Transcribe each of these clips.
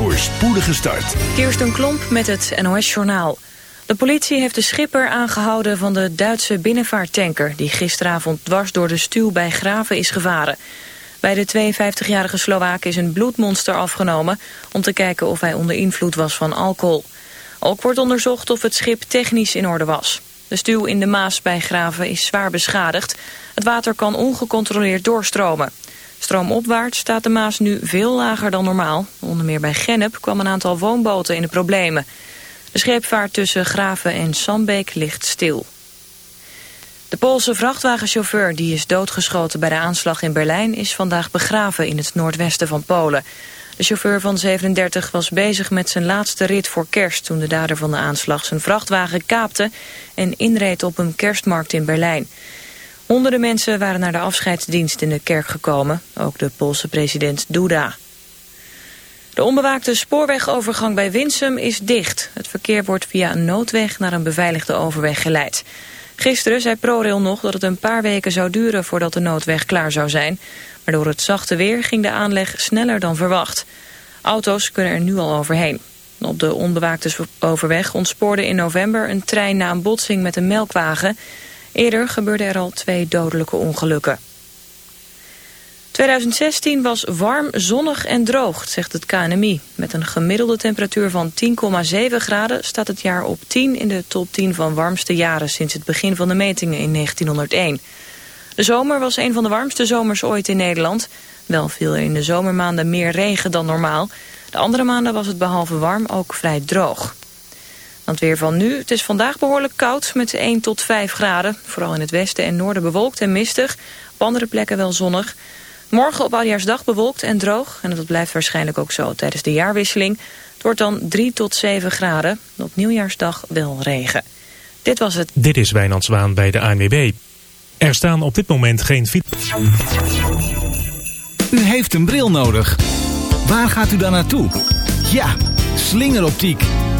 voor spoedige start. Kirsten Klomp met het NOS-journaal. De politie heeft de schipper aangehouden van de Duitse binnenvaarttanker... die gisteravond dwars door de stuw bij Graven is gevaren. Bij de 52-jarige Slovaak is een bloedmonster afgenomen... om te kijken of hij onder invloed was van alcohol. Ook wordt onderzocht of het schip technisch in orde was. De stuw in de Maas bij Graven is zwaar beschadigd. Het water kan ongecontroleerd doorstromen. Stroomopwaarts staat de Maas nu veel lager dan normaal. Onder meer bij Gennep kwam een aantal woonboten in de problemen. De scheepvaart tussen Graven en Sambeek ligt stil. De Poolse vrachtwagenchauffeur die is doodgeschoten bij de aanslag in Berlijn... is vandaag begraven in het noordwesten van Polen. De chauffeur van 37 was bezig met zijn laatste rit voor kerst... toen de dader van de aanslag zijn vrachtwagen kaapte... en inreed op een kerstmarkt in Berlijn. Honderden mensen waren naar de afscheidsdienst in de kerk gekomen. Ook de Poolse president Duda. De onbewaakte spoorwegovergang bij Winsum is dicht. Het verkeer wordt via een noodweg naar een beveiligde overweg geleid. Gisteren zei ProRail nog dat het een paar weken zou duren voordat de noodweg klaar zou zijn. Maar door het zachte weer ging de aanleg sneller dan verwacht. Auto's kunnen er nu al overheen. Op de onbewaakte overweg ontspoorde in november een trein na een botsing met een melkwagen. Eerder gebeurden er al twee dodelijke ongelukken. 2016 was warm, zonnig en droog, zegt het KNMI. Met een gemiddelde temperatuur van 10,7 graden staat het jaar op 10 in de top 10 van warmste jaren sinds het begin van de metingen in 1901. De zomer was een van de warmste zomers ooit in Nederland. Wel viel er in de zomermaanden meer regen dan normaal. De andere maanden was het behalve warm ook vrij droog. Dan het weer van nu. Het is vandaag behoorlijk koud met 1 tot 5 graden. Vooral in het westen en noorden bewolkt en mistig. Op andere plekken wel zonnig. Morgen op Oudjaarsdag bewolkt en droog. En dat blijft waarschijnlijk ook zo tijdens de jaarwisseling. Het wordt dan 3 tot 7 graden. Op Nieuwjaarsdag wel regen. Dit was het. Dit is Wijnand Zwaan bij de ANWB. Er staan op dit moment geen fiets. U heeft een bril nodig. Waar gaat u dan naartoe? Ja, slingeroptiek.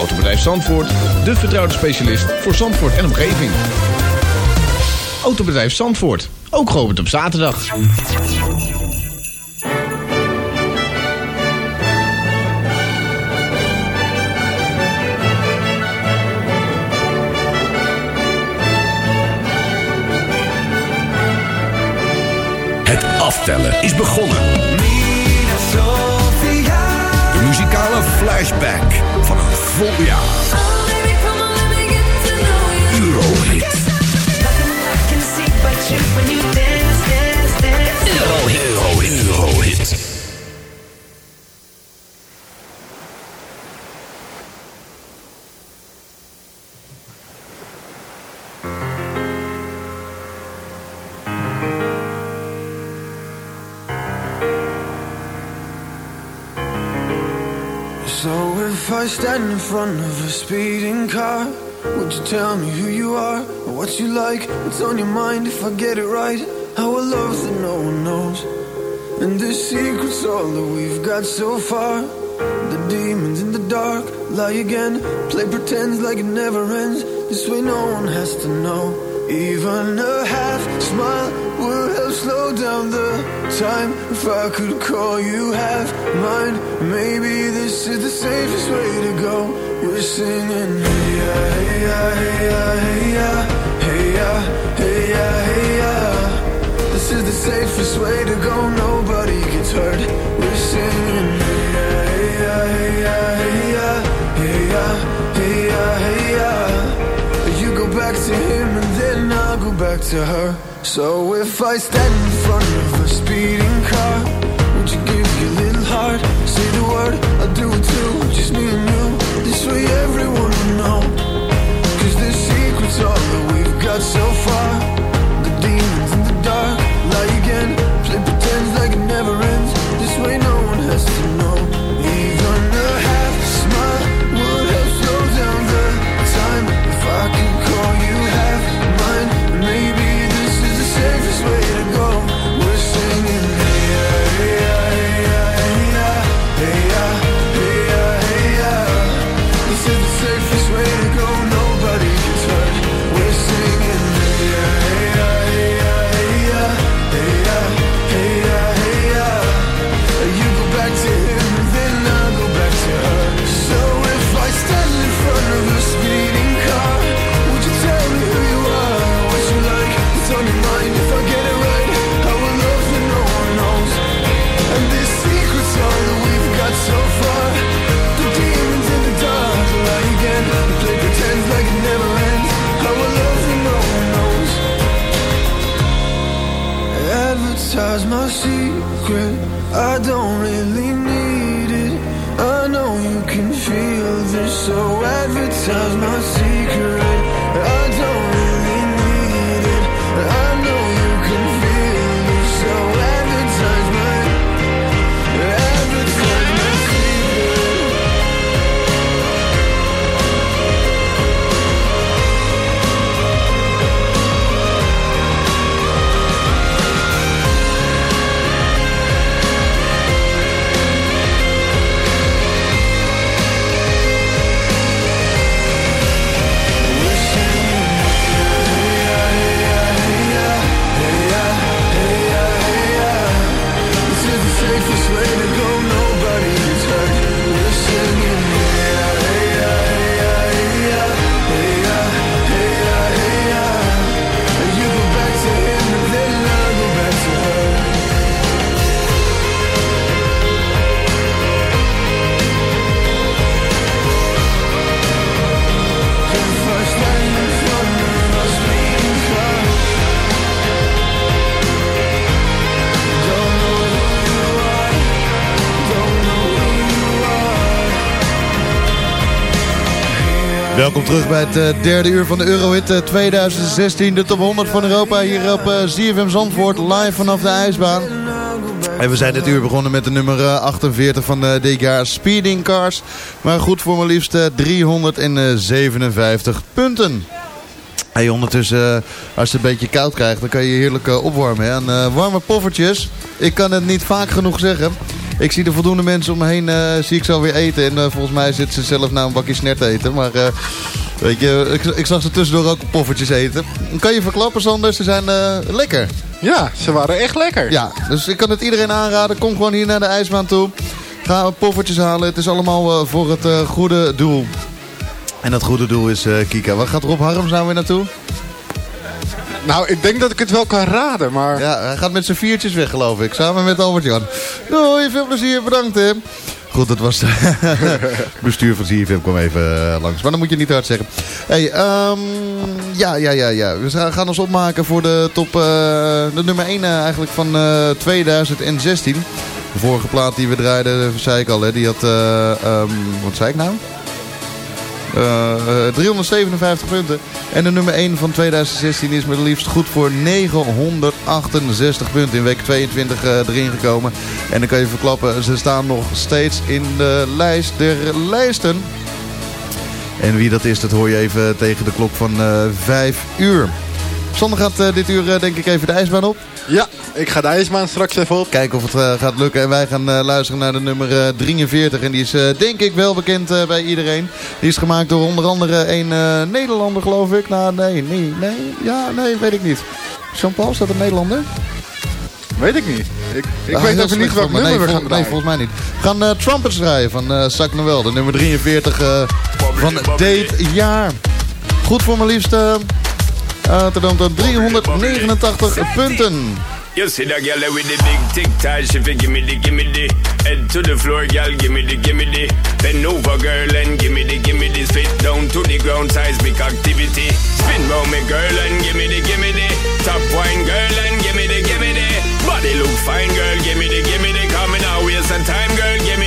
Autobedrijf Zandvoort, de vertrouwde specialist voor Zandvoort en omgeving. Autobedrijf Zandvoort, ook geopend op zaterdag. Het aftellen is begonnen. De muzikale flashback van if I stand in front of a speeding car, would you tell me who you are or what you like? What's on your mind if I get it right? Our love that no one knows. And the secret's all that we've got so far. The demons in the dark lie again, play pretend like it never ends. This way no one has to know. Even a half smile would help slow down the time. If I could call you half mine, maybe this is the safest way to go. we're singing hey ya, hey ya, hey ya, hey ya, hey ya, hey ya, hey ya. This is the safest way to go, nobody gets hurt. We're singing hey ya, hey ya, hey ya, hey ya, hey ya, hey ya, hey ya. You go back to him and then I'll go back to her. So if I stand in front of a speeding car, Say the word, I'll do it too. Just me and you. This way everyone will know. Cause the secret's all that we've got so far. Welkom terug bij het eh, derde uur van de Eurohit eh, 2016. De top 100 van Europa hier op eh ZFM Zandvoort. Live vanaf de ijsbaan. En we zijn dit uur begonnen met de nummer eh, 48 van eh, dit jaar. Speeding Cars. Maar goed voor maar liefst eh, 357 punten. Hey, ondertussen, eh, als je het een beetje koud krijgt, dan kan je heerlijk eh, opwarmen. En, eh, warme poffertjes, ik kan het niet vaak genoeg zeggen. Ik zie er voldoende mensen om me heen, eh, zie ik zo weer eten. En eh, volgens mij zit ze zelf nou een bakje snert te eten. Maar eh, weet je, ik, ik zag ze tussendoor ook poffertjes eten. Kan je verklappen, Sander, ze zijn eh, lekker. Ja, ze waren echt lekker. Ja, dus ik kan het iedereen aanraden. Kom gewoon hier naar de ijsbaan toe. Ga poffertjes halen. Het is allemaal voor het goede doel. En dat goede doel is Kika. Waar gaat Rob Harms nou weer naartoe? Nou, ik denk dat ik het wel kan raden, maar... Ja, hij gaat met z'n viertjes weg, geloof ik. Samen met Albert-Jan. Doei, veel plezier. Bedankt, hè. Goed, dat was het bestuur van CFM kwam even eh, langs. Maar dan moet je niet hard zeggen. Hey, ehm, ja, ja, ja, ja. We gaan- ons opmaken voor de top, eh, de nummer 1 eigenlijk van eh, 2016. De vorige plaat die we draaiden, zei ik al, hè, die had, eh, ehm, wat zei ik nou? Eh, eh, 357 punten. En de nummer 1 van 2016 is met liefst goed voor 968 punten. In week 22 eh, erin gekomen. En dan kan je verklappen, ze staan nog steeds in de lijst der lijsten. En wie dat is, dat hoor je even tegen de klok van eh 5 uur. Sander gaat eh, dit uur eh, denk ik even de ijsbaan op. Ja, ik ga de ijsbaan straks even op. Kijken of het eh, gaat lukken. En wij gaan luisteren naar de nummer eh, 43. En die is denk ik wel bekend bij iedereen. Die is gemaakt door onder andere een Nederlander geloof ik. Nou nee, nee, nee. Ja, nee, weet ik niet. Jean-Paul, is dat een Nederlander? Weet ik niet. Ik, ik Ah, weet even niet welk nummer nee, we gaan Nee, draaien. volgens mij niet. We gaan eh, Trumpets draaien van eh Zak Noël. De nummer 43 eh, van dit jaar. Goed voor mijn liefste. Dan 389 punten. You see that girl with the big she gimme the gimme the. Head to the floor, girl, gimme the gimme the. Bend over, girl, and gimme the gimme the. Spit down to the ground, seismic activity. Spin round me, girl, and gimme the gimme the. Top wine, girl, and gimme the gimme the. Body look fine, girl, gimme the gimme the. Coming out, waste some time, girl, gimme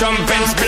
Make the trumpets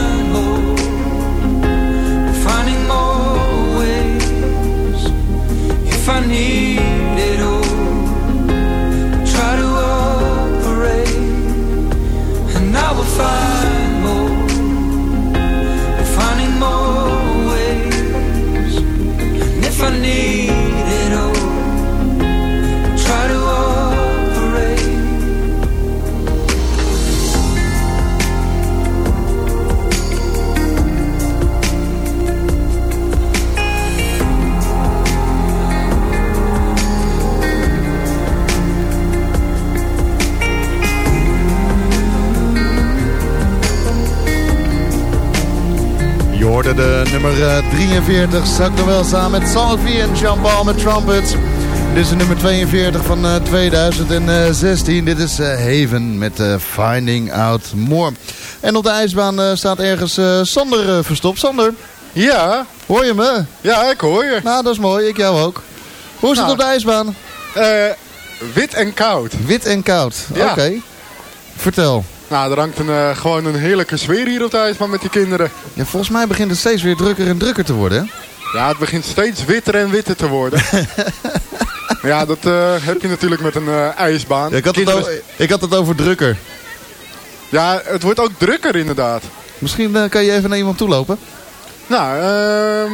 hoorde de nummer eh, 43, Zak wel samen met Salvi en Jean-Paul met Trumpets. Dit is de nummer 42 van eh, 2016. Dit is eh, Haven met eh, Finding Out More. En op de ijsbaan eh, staat ergens eh, Sander eh, verstopt. Sander, Ja, hoor je me? ja, ik hoor je. Nou, dat is mooi. Ik jou ook. Hoe is het Nou. op de ijsbaan? Eh, wit en koud. Wit en koud. Ja. Oké. Vertel. Nou, er hangt een, eh, gewoon een heerlijke sfeer hier op de ijsbaan met die kinderen. Ja, volgens mij begint het steeds weer drukker en drukker te worden. hè? Ja, het begint steeds witter en witter te worden. Ja, dat eh, heb je natuurlijk met een eh, ijsbaan. Ja, ik, had het Kinderen- over, ik had het over drukker. Ja, het wordt ook drukker inderdaad. Misschien kan je even naar iemand toe lopen? Nou, ehm...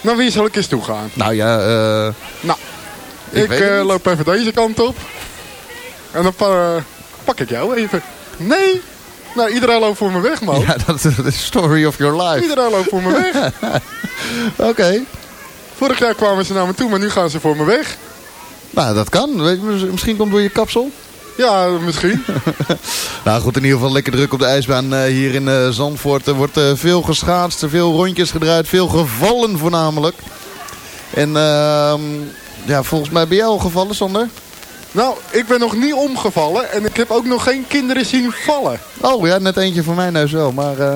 naar wie zal ik eens toe gaan? Nou ja, eh... Nou, Ik ik, loop even deze kant op. En dan pak ik jou even. Nee! Nou, iedereen loopt voor me weg, man. Ja, dat is de story of your life. Iedereen loopt voor me weg. Oké. Vorig jaar kwamen ze naar me toe, maar nu gaan ze voor me weg. Nou, dat kan. Weet je, misschien komt door je kapsel. Ja, misschien. Nou goed, in ieder geval lekker druk op de ijsbaan eh, hier in eh, Zandvoort. Er wordt eh, veel geschaatst, veel rondjes gedraaid, veel gevallen voornamelijk. En ehm, ja, volgens mij ben jij al gevallen, Sander? Nou, ik ben nog niet omgevallen en ik heb ook nog geen kinderen zien vallen. Oh ja, net eentje voor mijn neus wel, maar eh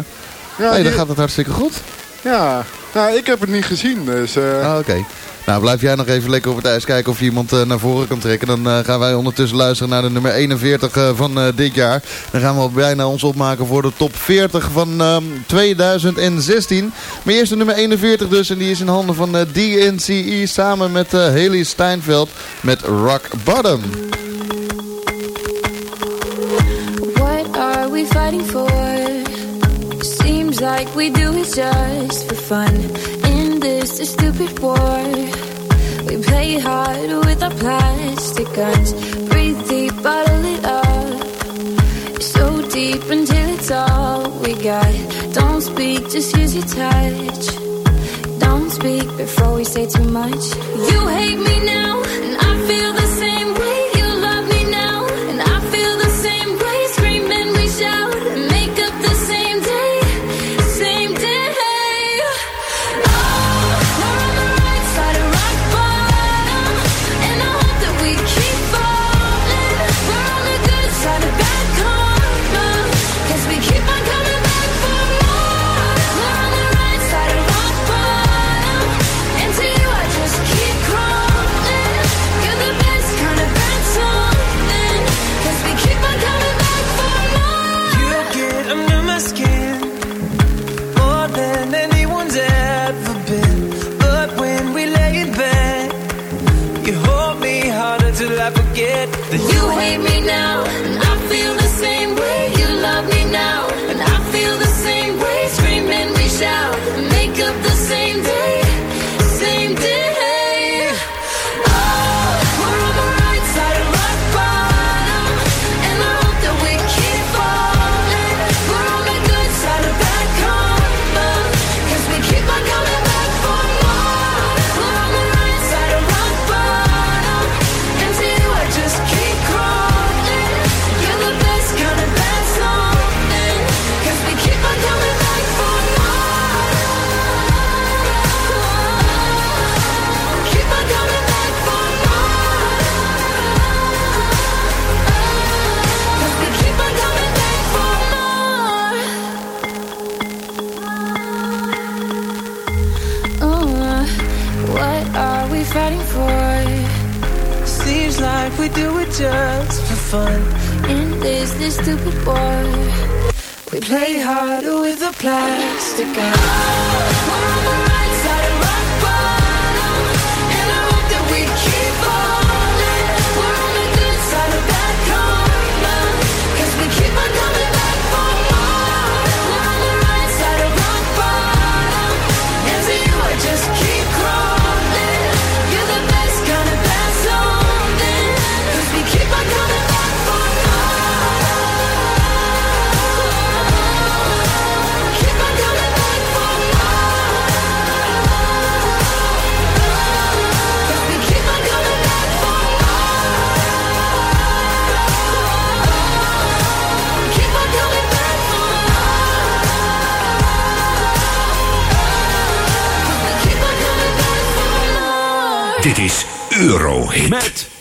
Ja, nee, dan die- gaat het hartstikke goed. ja. Nou, ik heb het niet gezien, dus... eh, Ah, Oké. Nou, blijf jij nog even lekker op het ijs kijken of je iemand eh, naar voren kan trekken. Dan eh, gaan wij ondertussen luisteren naar de nummer 41 eh, van dit jaar. Dan gaan we bijna ons opmaken voor de top 40 van ehm, 2016. Maar eerst de nummer 41 dus. En die is in handen van DNCE samen met Haley Steinfeld met Rock Bottom. What are we fighting for? Seems like we do it just for fun. This stupid war, we play hard with our plastic guns. Breathe deep, bottle it up. So deep until it's all we got. Don't speak, just use your touch. Don't speak before we say too much. You hate me now, and I feel the same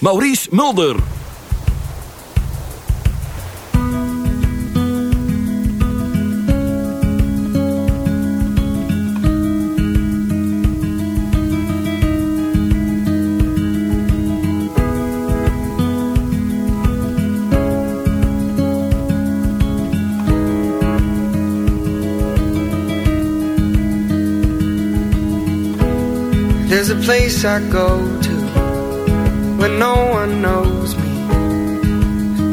Maurice Mulder. There's a place I go to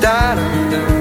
Da dum dum.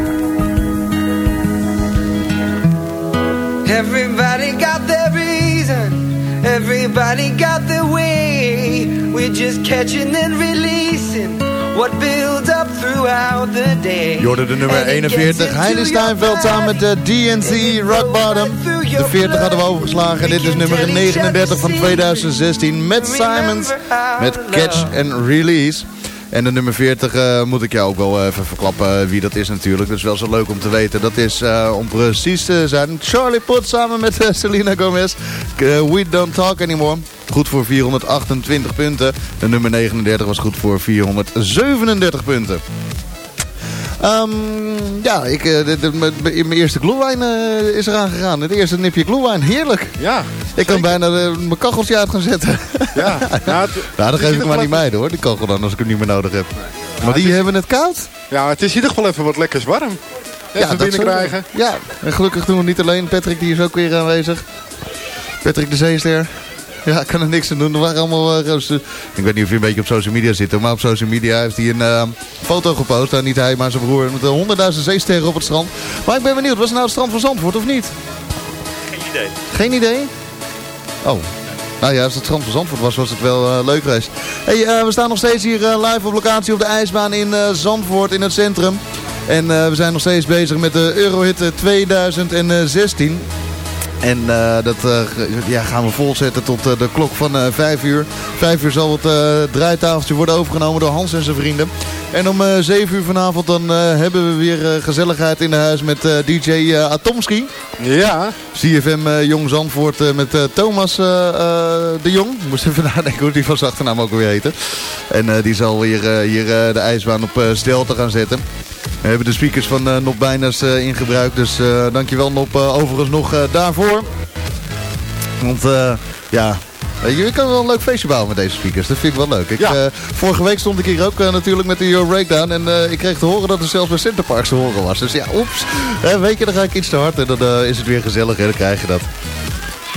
Everybody got their reason. Everybody got their way. We're just catching and releasing what builds up throughout the day. De nummer 41, Heidi Steinveld samen met de DNC Rock Bottom. De 40 hadden we overgeslagen en dit is nummer 39 van 2016 met Simons met Catch and Release. En de nummer 40 uh, moet ik jou ook wel even verklappen wie dat is natuurlijk. Dat is wel zo leuk om te weten. Dat is, om precies te zijn, Charlie Puth samen met uh, Selena Gomez. We Don't Talk Anymore. Goed voor 428 punten. De nummer 39 was goed voor 437 punten. Um, ja, ik, de, mijn eerste uh, is eraan gegaan. Het eerste nipje glühwein, heerlijk. Ja, Ik kan bijna de, mijn kacheltje uit gaan zetten. Ja, ja het, nou, dan geef ik maar niet meiden hoor, die kachel dan, als ik hem niet meer nodig heb. Nee, maar die hebben het koud? Ja, het is in ieder geval even wat lekkers warm. Even ja, binnenkrijgen. Ja, en gelukkig doen we niet alleen. Patrick die is ook weer aanwezig. Patrick de Zeester. Ja, ik kan er niks aan doen. Er waren allemaal uh, Ik weet niet of je een beetje op social media zit. Maar op social media heeft hij een uh, foto gepost. Nou, niet hij, maar zijn broer. Met honderdduizend zeesterren op het strand. Maar ik ben benieuwd. Was het nou het strand van Zandvoort of niet? Geen idee. Geen idee? Oh. Nou ja, als het strand van Zandvoort was, was het wel uh, leuk geweest. Hey, we staan nog steeds hier live op locatie op de ijsbaan in Zandvoort in het centrum. En we zijn nog steeds bezig met de Eurohit 2016. En uh, dat uh, ja, gaan we volzetten tot uh, de klok van 5 uur. 5 uur zal het draaitafeltje worden overgenomen door Hans en zijn vrienden. En om 7 uur vanavond dan hebben we weer gezelligheid in de huis met DJ Atomski. Ja. CFM Jong Zandvoort met Thomas de Jong. Ik moest even nadenken hoe die van zijn achternaam ook weer heette. En die zal weer hier de ijsbaan op stel te gaan zetten. We hebben de speakers van uh, Nop Bijnas uh, in gebruik. Dus uh, dankjewel Nop overigens nog daarvoor. Want ja, je kan wel een leuk feestje bouwen met deze speakers. Dat vind ik wel leuk. Ik, ja. vorige week stond ik hier ook natuurlijk met de Euro Breakdown. En ik kreeg te horen dat er zelfs bij Centerparks te horen was. Dus ja, oeps. weet je, dan ga ik iets te hard. En dan is het weer gezellig. En dan krijg je dat.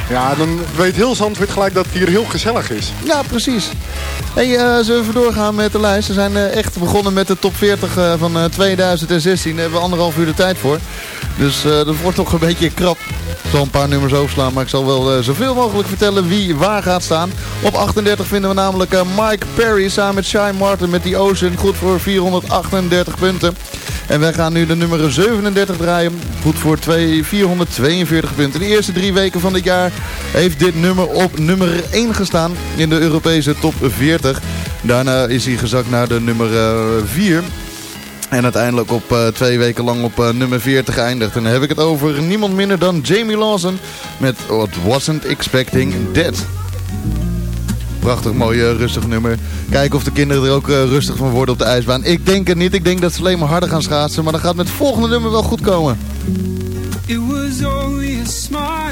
Ja, dan weet heel Zandvoort gelijk dat het hier heel gezellig is. Ja, precies. Hey, uh, zullen we doorgaan met de lijst? We zijn uh, echt begonnen met de top 40 uh, van 2016. Daar hebben we anderhalf uur de tijd voor. Dus dat wordt toch een beetje krap. Ik zal een paar nummers overslaan, maar ik zal wel zoveel mogelijk vertellen wie waar gaat staan. Op 38 vinden we namelijk Mike Perry samen met Shy Martin met The Ocean. Goed voor 438 punten. En wij gaan nu de nummer 37 draaien. Goed voor 2, 442 punten. De eerste drie weken van dit jaar heeft dit nummer op nummer 1 gestaan in de Europese top 40. Daarna is hij gezakt naar de nummer 4. En uiteindelijk op uh, twee weken lang op uh, nummer 40 geëindigd. En dan heb ik het over niemand minder dan Jamie Lawson met What Wasn't Expecting That. Prachtig mooi rustig nummer. Kijken of de kinderen er ook rustig van worden op de ijsbaan. Ik denk het niet. Ik denk dat ze alleen maar harder gaan schaatsen. Maar dan gaat met het volgende nummer wel goed komen. Was only a smile.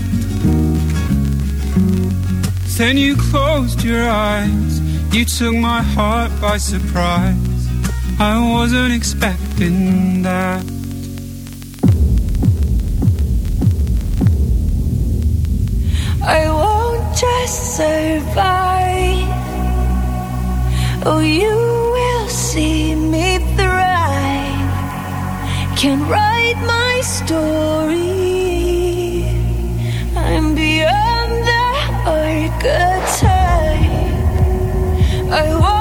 Then you closed your eyes. You took my heart by surprise. I wasn't expecting that. I won't just survive. Oh, you will see me thrive. Can write my story. I'm. Be good time. I want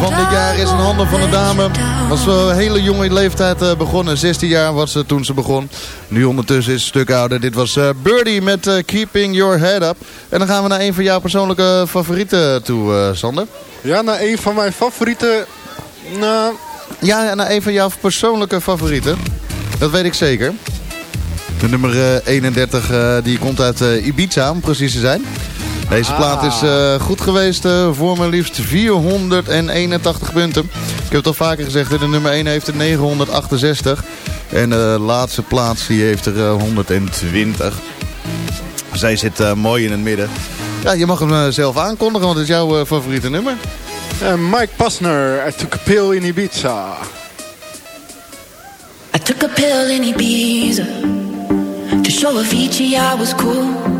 van dit jaar is in handen van de dame. Was een hele jonge leeftijd eh, begonnen. 16 jaar was ze toen ze begon. Nu ondertussen is ze een stuk ouder. Dit was eh, Birdie met Keeping Your Head Up. En dan gaan we naar een van jouw persoonlijke favorieten toe, Sander. Ja, naar een van mijn favorieten... Nou... Ja, naar een van jouw persoonlijke favorieten. Dat weet ik zeker. De nummer 31 die komt uit Ibiza, om precies te zijn. Deze plaat is uh, goed geweest uh, voor maar liefst 481 punten. Ik heb het al vaker gezegd, de nummer 1 heeft er 968. En de laatste plaats die heeft er uh, 120. Zij zit mooi in het midden. Ja, je mag hem zelf aankondigen, want het is jouw favoriete nummer. Mike Pasner, I took a pill in Ibiza. I took a pill in Ibiza. To show Avicii I was cool.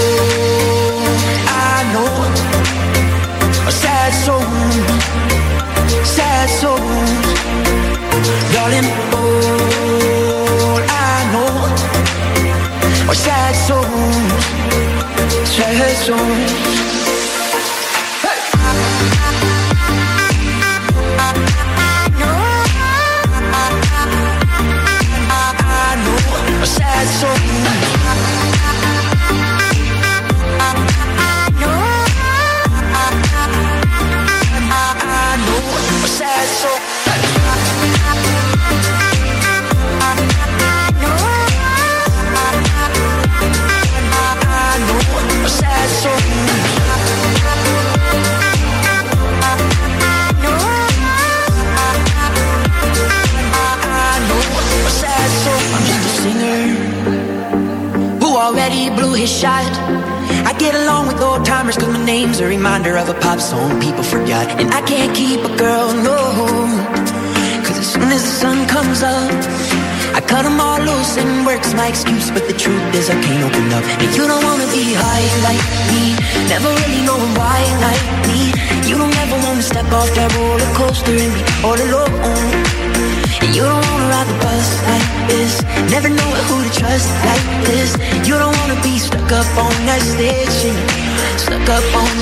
sad soul,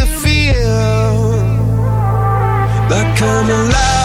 to feel. Like I'm alive.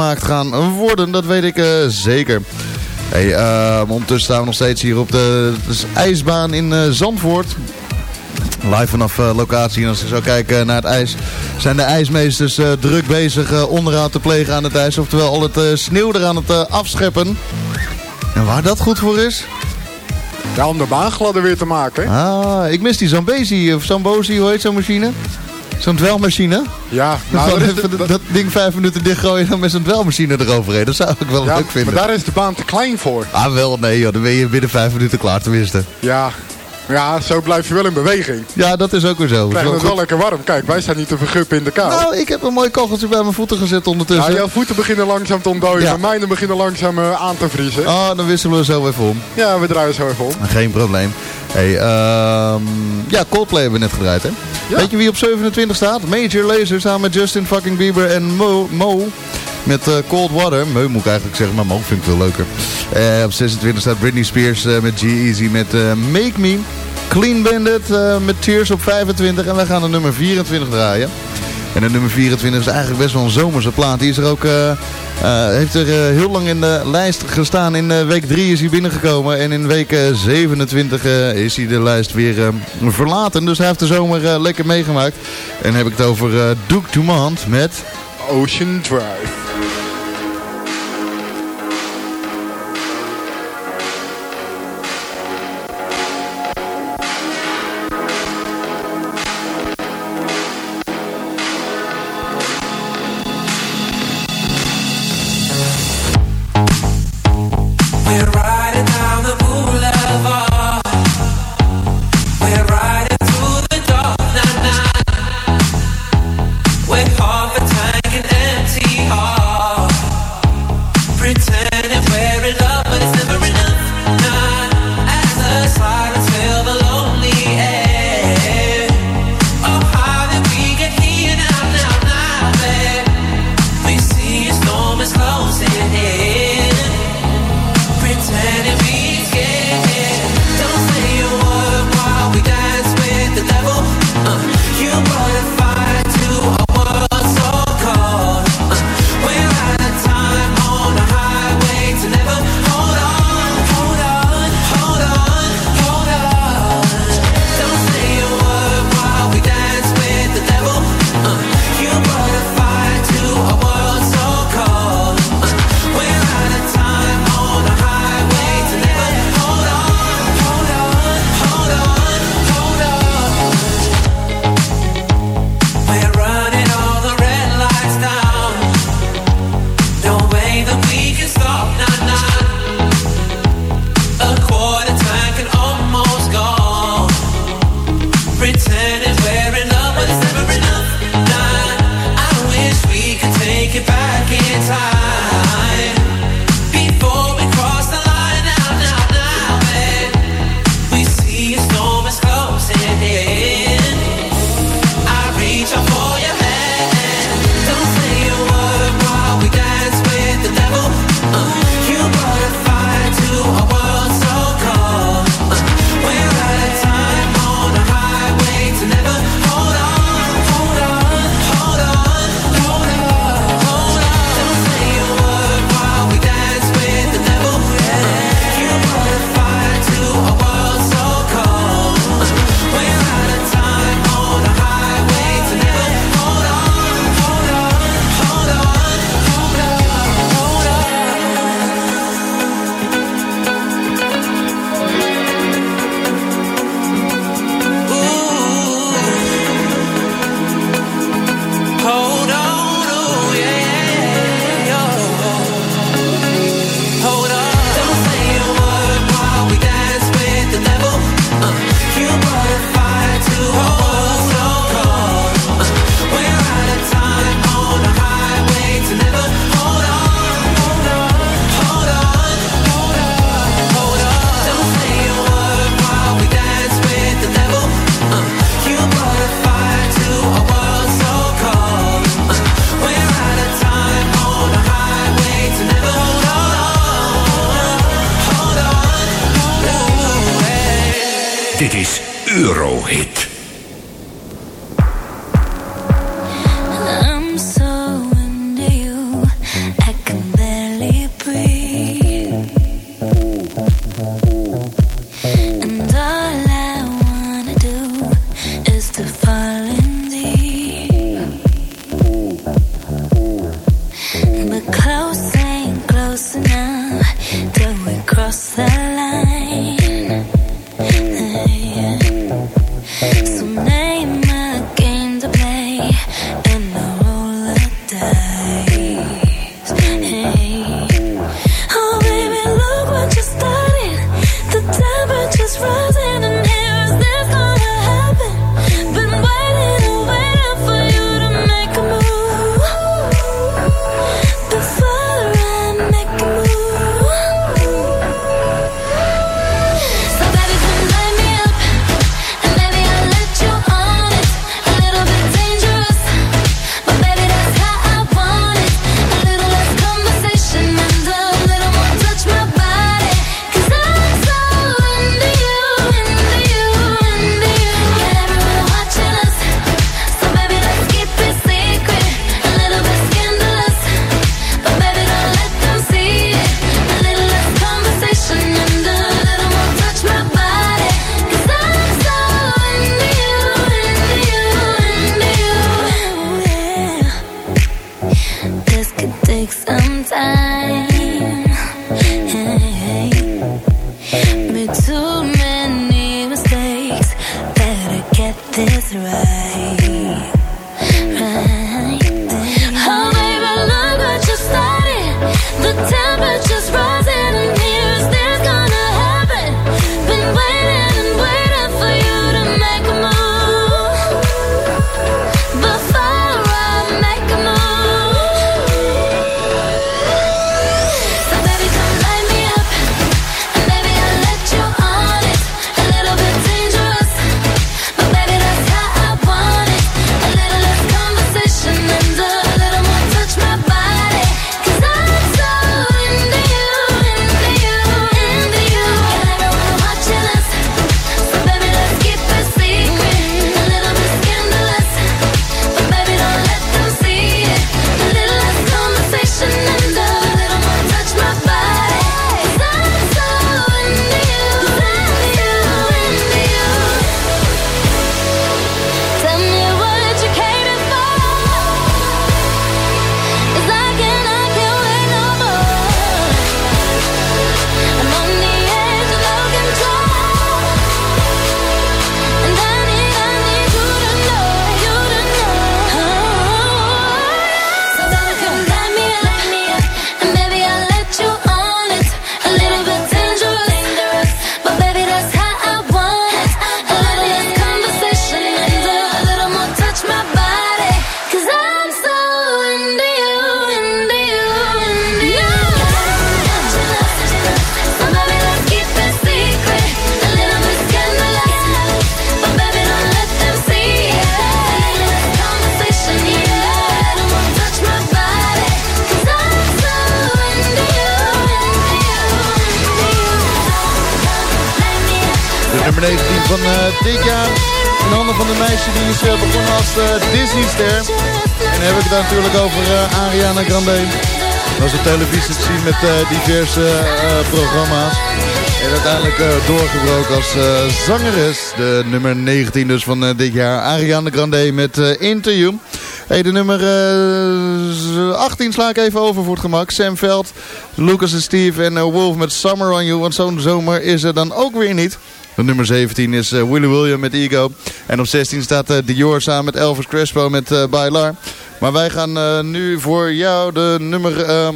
Gemaakt gaan worden. Dat weet ik eh, zeker. Hey, eh, ondertussen staan we nog steeds hier op de, ijsbaan in eh, Zandvoort. Live vanaf locatie. En als ik zo kijk eh, naar het ijs, zijn de ijsmeesters druk bezig uh, onderhoud te plegen aan het ijs. Oftewel al het sneeuw er aan het afscheppen. En waar dat goed voor is? Ja, om de baan gladder weer te maken. hè? Ah, ik mis die Zambezi of Zambozi, hoe heet zo'n machine? Zo'n dwelmachine? Ja, Nou, dat is even de- dat, dat ding vijf minuten dichtgooien en dan met zo'n dwelmachine eroverheen. Dat zou ik wel ja, leuk vinden. maar daar is de baan te klein voor. Ah, wel, nee joh. Dan ben je binnen vijf minuten klaar tenminste. Ja, ja zo blijf je wel in beweging. Ja, dat is ook weer zo. Krijg Wel het wel goed. lekker warm. Kijk, wij zijn niet te verguppen in de kou. Nou, ik heb een mooi kacheltje bij mijn voeten gezet ondertussen. Ja, jouw voeten beginnen langzaam te ontdooien. Ja. Mijne beginnen langzaam eh, aan te vriezen. Ah, dan wisselen we zo even om. Ja, we draaien zo even om. Geen probleem. Hey, ehm ja, Coldplay hebben we net gedraaid, hè? Weet je wie op 27 staat? Major Lazer samen met Justin fucking Bieber en Mo. Mo met eh, Cold Water. Meu moet ik eigenlijk zeggen, maar Mo vind ik veel leuker. Eh, op 26 staat Britney Spears eh, met G-Eazy met eh, Make Me. Clean Bandit met Tears op 25. En wij gaan de nummer 24 draaien. En de nummer 24 is eigenlijk best wel een zomerse plaat. Die is er ook, heeft er heel lang in de lijst gestaan. In week 3 is hij binnengekomen. En in week eh, 27 eh, is hij de lijst weer verlaten. Dus hij heeft de zomer lekker meegemaakt. En heb ik het over Duke Dumont met... Ocean Drive. van eh, dit jaar. In handen van de meisjes die is eh, begonnen als eh, Disneyster. En dan heb ik het natuurlijk over Ariana Grande. Dat was op televisie te zien met diverse programma's. En uiteindelijk doorgebroken als zangeres. De nummer 19 dus van dit jaar. Ariana Grande met Interview. Hey, de nummer 18 sla ik even over voor het gemak. Sam Veld, Lucas en Steve en Wolf met Summer on You. Want zo'n zomer is er dan ook weer niet. Nummer 17 is eh, Willy William met Ego. En op 16 staat eh, Dior samen met Elvis Crespo met eh, Bailar. Maar wij gaan nu voor jou de nummer... Ehm,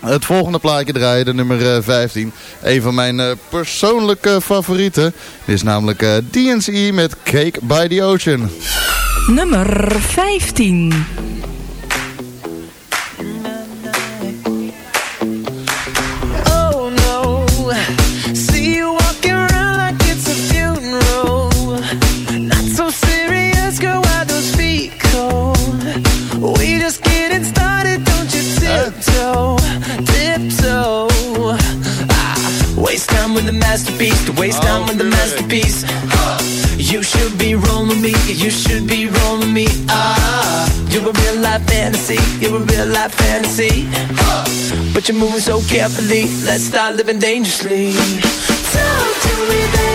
het volgende plaatje draaien, de nummer 15. Een van mijn persoonlijke favorieten. Dit is namelijk DNC met Cake by the Ocean. Nummer 15. the masterpiece To waste time with the masterpiece. You should be rolling with me You should be rolling with me. Ah, You're a real life fantasy You're a real life fantasy. But you're moving so carefully Let's start living dangerously. Talk to me, baby.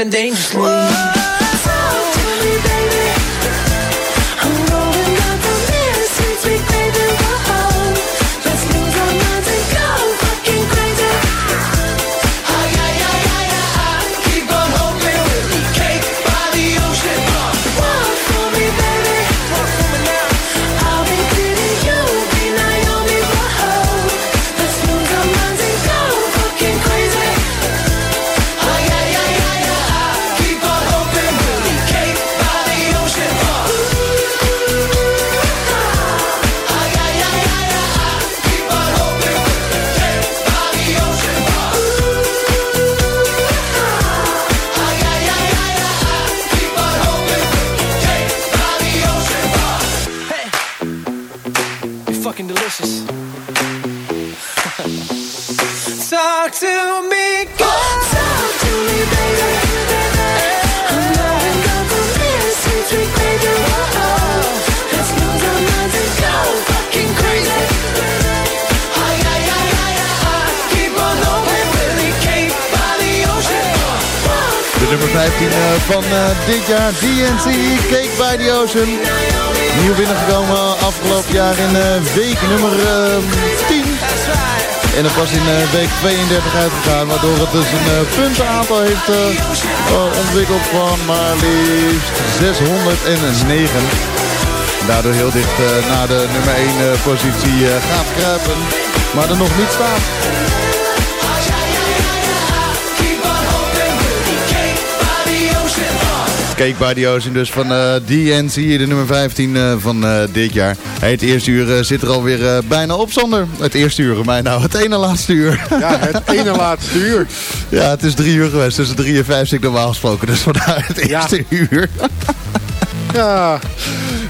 Let's start fucking delicious. Talk to me, girl. Talk to me, baby. I'm going up on this sweet, sweet baby. Whoa. Let's lose our minds and go fucking crazy. Ay, ay, ay, ay, ay. Keep on hoping we'll be cake by the ocean. De nummer 15 eh, van eh, dit jaar, DNC, Cake by the Ocean. Nieuw binnengekomen afgelopen jaar in eh, week nummer eh, 10. En dat was in eh, week 32 uitgegaan, waardoor het dus een eh, puntenaantal heeft eh, ontwikkeld van maar liefst 609. Daardoor heel dicht naar de nummer 1 eh, positie gaat kruipen, maar er nog niet staat. Cake by the Ocean dus van eh, DNC, de nummer 15 eh, van eh, dit jaar. Hey, het eerste uur zit er alweer bijna op, Sander. Het eerste uur, mij nou, het ene laatste uur. Ja, het ene laatste uur. Ja, het is drie uur geweest, tussen drie en vijf zit ik normaal gesproken. Dus vandaar het eerste uur. Ja.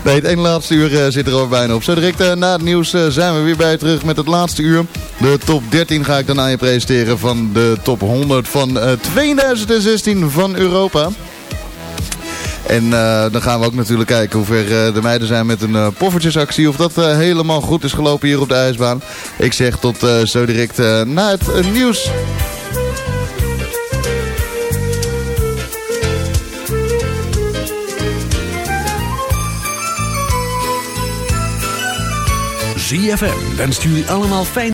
Nee, het ene laatste uur zit er al bijna op. Zo direct na het nieuws zijn we weer bij terug met het laatste uur. De top 13 ga ik dan aan je presenteren van de top 100 van eh, 2016 van Europa. En eh, dan gaan we ook natuurlijk kijken hoe ver eh, de meiden zijn met een eh, poffertjesactie. Of dat helemaal goed is gelopen hier op de ijsbaan. Ik zeg tot zo direct na het nieuws. ZFM wenst jullie allemaal fijn.